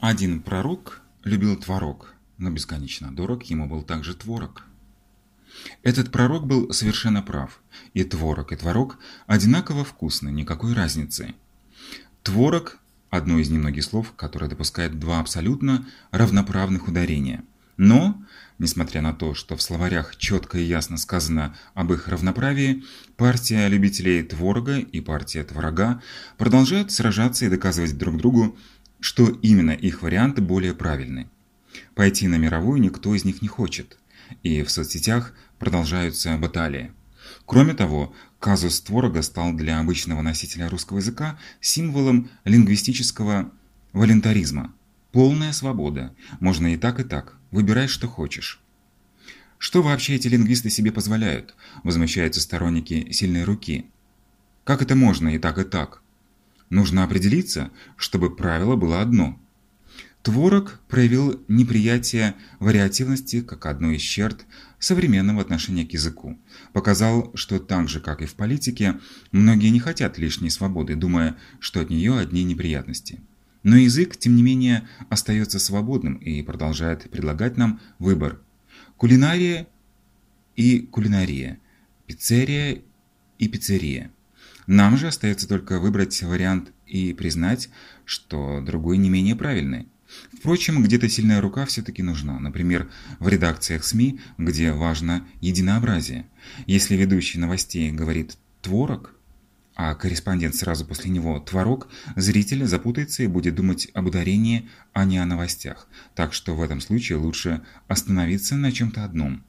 Один пророк любил творог, но бесконечно дорог ему был также творог. Этот пророк был совершенно прав. И творог, и творог одинаково вкусны, никакой разницы. Творог – одно из немногих слов, которое допускает два абсолютно равноправных ударения. Но, несмотря на то, что в словарях четко и ясно сказано об их равноправии, партия любителей творога и партия творога продолжают сражаться и доказывать друг другу, что именно их варианты более правильны. Пойти на мировую никто из них не хочет, и в соцсетях продолжаются баталии. Кроме того, казус творога стал для обычного носителя русского языка символом лингвистического волонтаризма. Полная свобода, можно и так, и так, выбирай, что хочешь. Что вообще эти лингвисты себе позволяют, возмущаются сторонники сильной руки. Как это можно и так, и так? Нужно определиться, чтобы правило было одно. Творог проявил неприятие вариативности как одной из черт современного отношения к языку. Показал, что так же, как и в политике, многие не хотят лишней свободы, думая, что от нее одни неприятности. Но язык, тем не менее, остается свободным и продолжает предлагать нам выбор. Кулинария и кулинария, пиццерия и пиццерия. Нам же остается только выбрать вариант и признать, что другой не менее правильный. Впрочем, где-то сильная рука все-таки нужна. Например, в редакциях СМИ, где важно единообразие. Если ведущий новостей говорит «творог», а корреспондент сразу после него «творог», зритель запутается и будет думать об ударении, а не о новостях. Так что в этом случае лучше остановиться на чем-то одном.